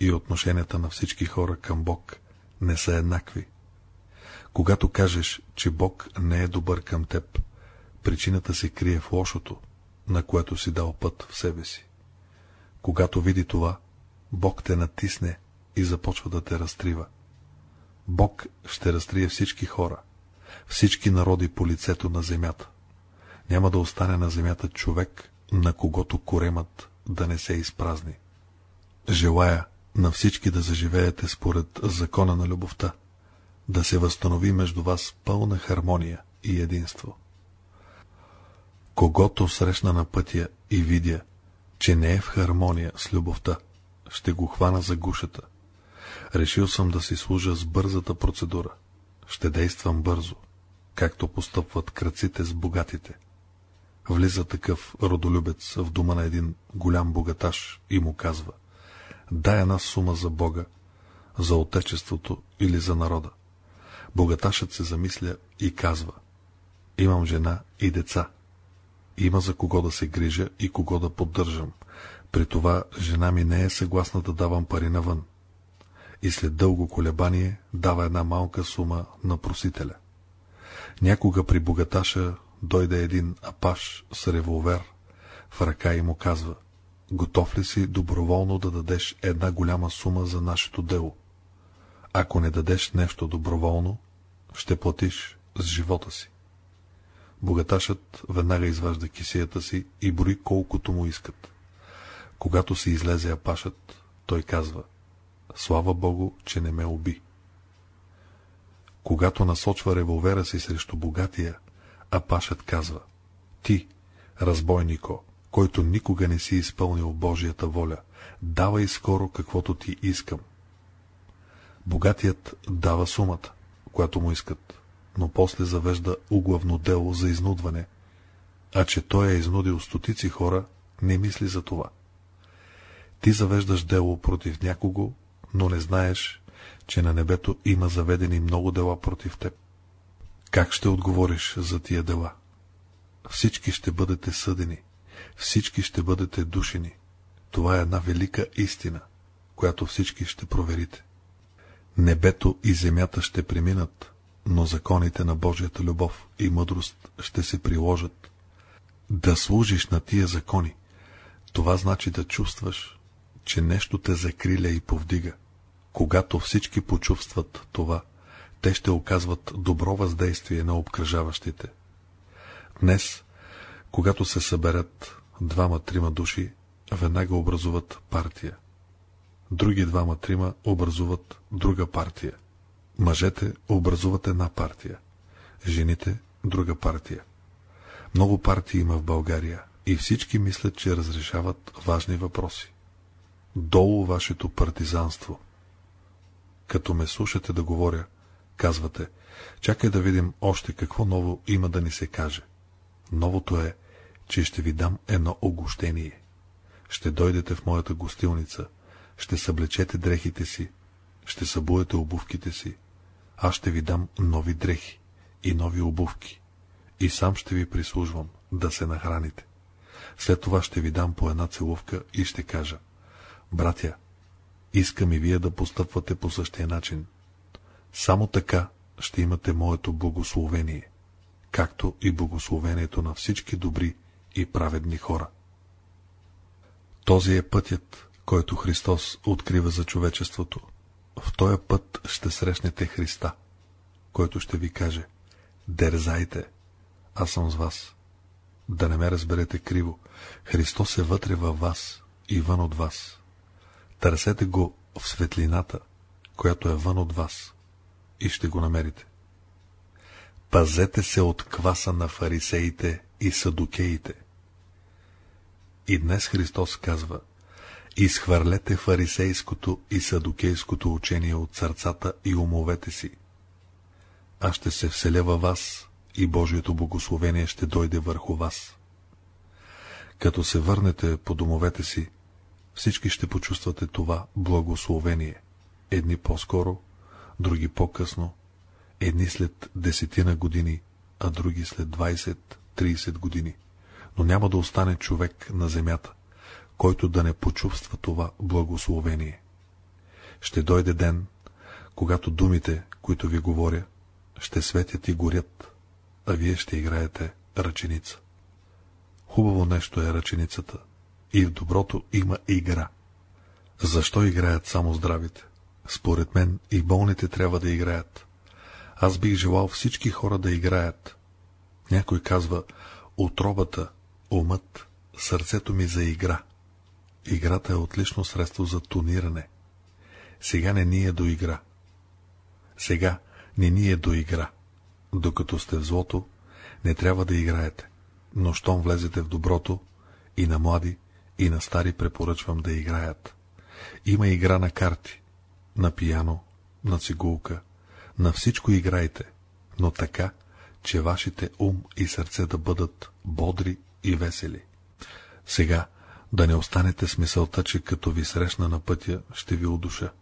и отношенията на всички хора към Бог не са еднакви. Когато кажеш, че Бог не е добър към теб, причината се крие в лошото, на което си дал път в себе си. Когато види това, Бог те натисне и започва да те разтрива. Бог ще разтрие всички хора, всички народи по лицето на земята. Няма да остане на земята човек, на когото коремът да не се изпразни. Желая на всички да заживеете според закона на любовта, да се възстанови между вас пълна хармония и единство. Когато срещна на пътя и видя, че не е в хармония с любовта, ще го хвана за гушата. Решил съм да си служа с бързата процедура. Ще действам бързо, както постъпват кръците с богатите. Влиза такъв родолюбец в дома на един голям богаташ и му казва Дай една сума за Бога, за отечеството или за народа. Богаташът се замисля и казва Имам жена и деца. Има за кого да се грижа и кого да поддържам. При това жена ми не е съгласна да давам пари навън. И след дълго колебание дава една малка сума на просителя. Някога при богаташа дойде един апаш с револвер в ръка и му казва Готов ли си доброволно да дадеш една голяма сума за нашето дело? Ако не дадеш нещо доброволно, ще платиш с живота си. Богаташът веднага изважда кисията си и брои колкото му искат. Когато се излезе апашът, той казва Слава Богу, че не ме уби. Когато насочва револвера си срещу богатия, апашът казва Ти, разбойнико, който никога не си изпълнил Божията воля, давай скоро каквото ти искам. Богатият дава сумата, която му искат, но после завежда углавно дело за изнудване, а че той е изнудил стотици хора, не мисли за това. Ти завеждаш дело против някого, но не знаеш, че на небето има заведени много дела против теб. Как ще отговориш за тия дела? Всички ще бъдете съдени, всички ще бъдете душени. Това е една велика истина, която всички ще проверите. Небето и земята ще преминат, но законите на Божията любов и мъдрост ще се приложат. Да служиш на тия закони, това значи да чувстваш, че нещо те закриля и повдига. Когато всички почувстват това, те ще оказват добро въздействие на обкръжаващите. Днес, когато се съберат двама-трима души, веднага образуват партия. Други двама-трима образуват друга партия. Мъжете образуват една партия, жените – друга партия. Много партии има в България и всички мислят, че разрешават важни въпроси. Долу вашето партизанство. Като ме слушате да говоря, казвате, чакай да видим още какво ново има да ни се каже. Новото е, че ще ви дам едно огощение. Ще дойдете в моята гостилница, ще съблечете дрехите си, ще събуете обувките си, аз ще ви дам нови дрехи и нови обувки и сам ще ви прислужвам да се нахраните. След това ще ви дам по една целувка и ще кажа, братя, искам и вие да постъпвате по същия начин. Само така ще имате моето благословение, както и благословението на всички добри и праведни хора. Този е пътят, който Христос открива за човечеството. В този път ще срещнете Христа, който ще ви каже Дерзайте, аз съм с вас. Да не ме разберете криво, Христос е вътре във вас и вън от вас. Търсете го в светлината, която е вън от вас, и ще го намерите. Пазете се от кваса на фарисеите и садукеите. И днес Христос казва, изхвърлете фарисейското и садукейското учение от сърцата и умовете си. аз ще се вселя във вас и Божието благословение ще дойде върху вас. Като се върнете по домовете си, всички ще почувствате това благословение. Едни по-скоро, други по-късно, едни след десетина години, а други след 20-30 години. Но няма да остане човек на земята, който да не почувства това благословение. Ще дойде ден, когато думите, които ви говоря, ще светят и горят, а вие ще играете ръченица. Хубаво нещо е ръченицата. И в доброто има игра. Защо играят само здравите? Според мен и болните трябва да играят. Аз бих желал всички хора да играят. Някой казва, отробата, умът, сърцето ми за игра. Играта е отлично средство за тониране. Сега не ни е до игра. Сега не ни е до игра. Докато сте в злото, не трябва да играете. Но щом влезете в доброто, и на млади, и на стари препоръчвам да играят. Има игра на карти, на пияно, на цигулка, на всичко играйте, но така, че вашите ум и сърце да бъдат бодри и весели. Сега да не останете с мисълта, че като ви срещна на пътя, ще ви удуша.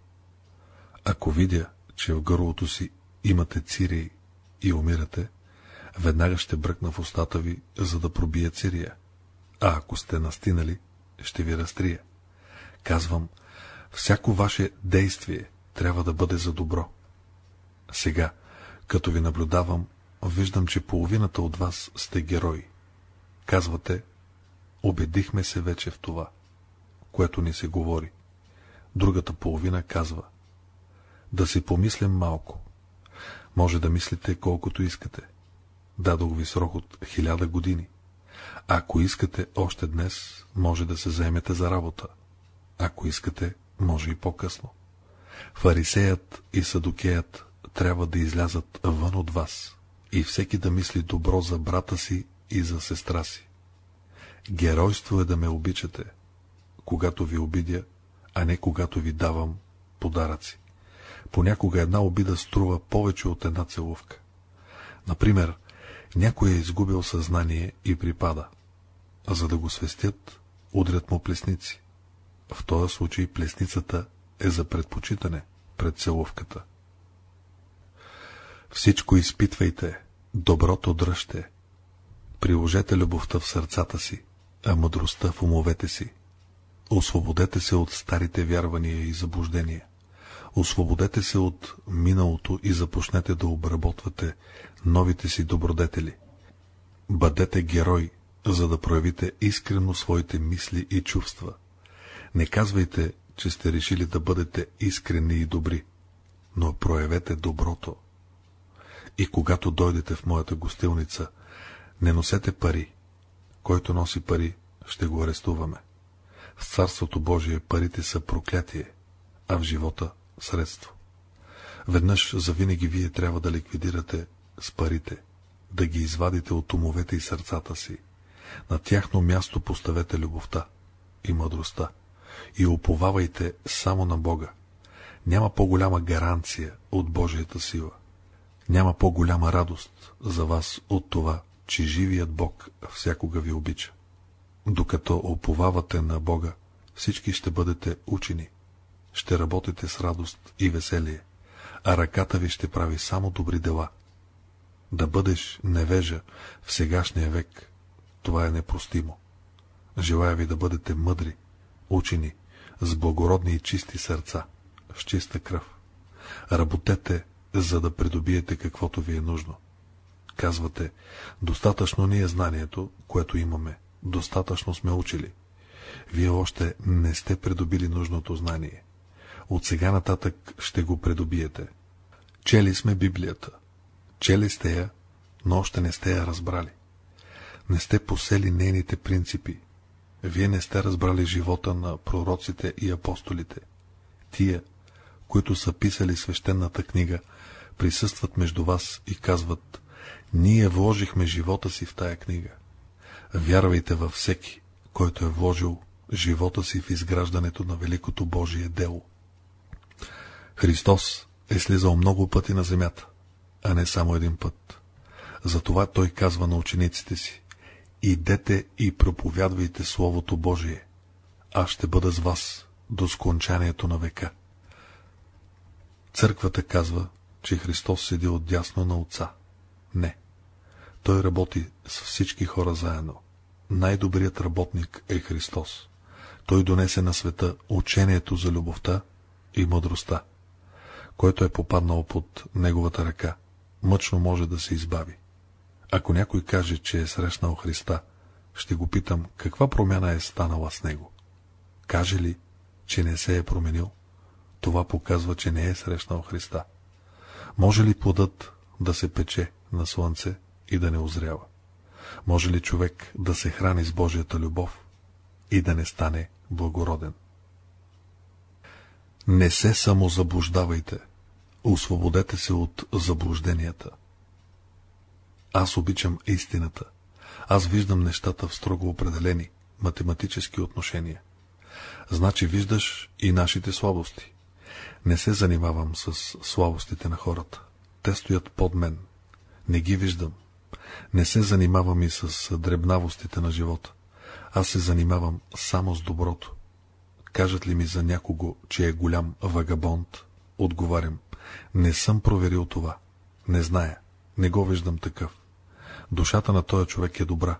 Ако видя, че в гърлото си имате цирии и умирате, веднага ще бръкна в устата ви, за да пробия цирия. А ако сте настинали, ще ви разтрия. Казвам, всяко ваше действие трябва да бъде за добро. Сега, като ви наблюдавам, виждам, че половината от вас сте герои. Казвате, убедихме се вече в това, което ни се говори. Другата половина казва, да си помислим малко. Може да мислите колкото искате. Дадох ви срок от хиляда години. Ако искате още днес, може да се заемете за работа. Ако искате, може и по-късно. Фарисеят и садокеят трябва да излязат вън от вас и всеки да мисли добро за брата си и за сестра си. Геройство е да ме обичате, когато ви обидя, а не когато ви давам подаръци. Понякога една обида струва повече от една целувка. Например, някой е изгубил съзнание и припада. А за да го свестят, удрят му плесници. В този случай плесницата е за предпочитане пред целувката. Всичко изпитвайте, доброто дръжте. Приложете любовта в сърцата си, а мъдростта в умовете си. Освободете се от старите вярвания и заблуждения. Освободете се от миналото и започнете да обработвате новите си добродетели. Бъдете герой, за да проявите искрено своите мисли и чувства. Не казвайте, че сте решили да бъдете искрени и добри, но проявете доброто. И когато дойдете в моята гостилница, не носете пари. Който носи пари, ще го арестуваме. В Царството Божие парите са проклятие, а в живота – средство. Веднъж завинаги вие трябва да ликвидирате с парите, да ги извадите от умовете и сърцата си. На тяхно място поставете любовта и мъдростта и уповавайте само на Бога. Няма по-голяма гаранция от Божията сила. Няма по-голяма радост за вас от това, че живият Бог всякога ви обича. Докато оповавате на Бога, всички ще бъдете учени, ще работите с радост и веселие, а ръката ви ще прави само добри дела. Да бъдеш невежа в сегашния век, това е непростимо. Желая ви да бъдете мъдри, учени, с благородни и чисти сърца, с чиста кръв. Работете, за да придобиете каквото ви е нужно. Казвате, достатъчно ни е знанието, което имаме, достатъчно сме учили. Вие още не сте придобили нужното знание. От сега нататък ще го придобиете. Чели сме Библията. Чели сте я, но още не сте я разбрали. Не сте посели нейните принципи. Вие не сте разбрали живота на пророците и апостолите. Тия, които са писали свещената книга, присъстват между вас и казват, ние вложихме живота си в тая книга. Вярвайте във всеки, който е вложил живота си в изграждането на великото Божие дело. Христос е слизал много пъти на земята, а не само един път. Затова той казва на учениците си, идете и проповядвайте Словото Божие. Аз ще бъда с вас до скончанието на века. Църквата казва, че Христос седи отдясно на Отца. Не. Той работи с всички хора заедно. Най-добрият работник е Христос. Той донесе на света учението за любовта и мъдростта. Който е попаднал под неговата ръка, мъчно може да се избави. Ако някой каже, че е срещнал Христа, ще го питам, каква промяна е станала с него. Каже ли, че не се е променил, това показва, че не е срещнал Христа. Може ли плодът да се пече на слънце и да не озрява? Може ли човек да се храни с Божията любов и да не стане благороден? Не се самозаблуждавайте, освободете се от заблужденията. Аз обичам истината. Аз виждам нещата в строго определени, математически отношения. Значи виждаш и нашите слабости. Не се занимавам с слабостите на хората. Те стоят под мен. Не ги виждам. Не се занимавам и с дребнавостите на живота. Аз се занимавам само с доброто. Кажат ли ми за някого, че е голям вагабонд, отговарям. Не съм проверил това. Не зная. Не го виждам такъв. Душата на този човек е добра,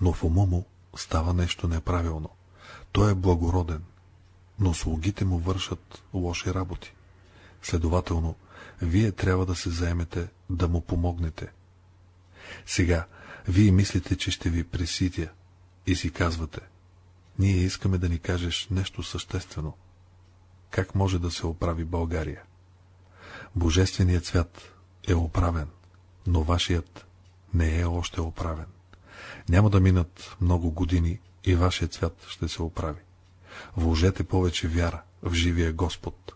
но в ума му става нещо неправилно. Той е благороден, но слугите му вършат лоши работи. Следователно, вие трябва да се заемете да му помогнете. Сега, вие мислите, че ще ви преситя и си казвате, ние искаме да ни кажеш нещо съществено. Как може да се оправи България? Божественият свят е оправен, но вашият не е още оправен. Няма да минат много години и вашият свят ще се оправи. Вложете повече вяра в живия Господ.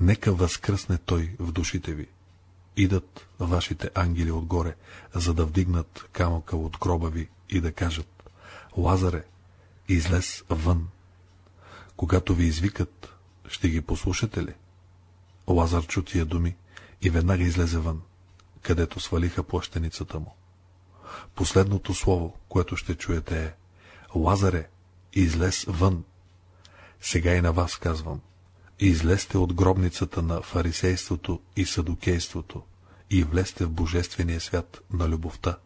Нека възкръсне Той в душите ви. Идат вашите ангели отгоре, за да вдигнат камъка от гроба ви и да кажат Лазаре, излез вън. Когато ви извикат, ще ги послушате ли? Лазар чу тия думи и веднага излезе вън, където свалиха плащеницата му. Последното слово, което ще чуете е Лазаре, излез вън. Сега и на вас казвам. Излезте от гробницата на фарисейството и садокейството и влезте в божествения свят на любовта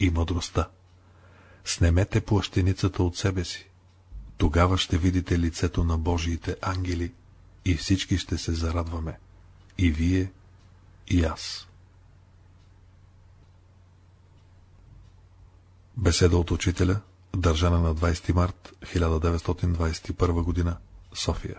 и мъдростта. Снемете плащеницата от себе си. Тогава ще видите лицето на Божиите ангели и всички ще се зарадваме. И вие, и аз. Беседа от учителя, държана на 20 март 1921 г. София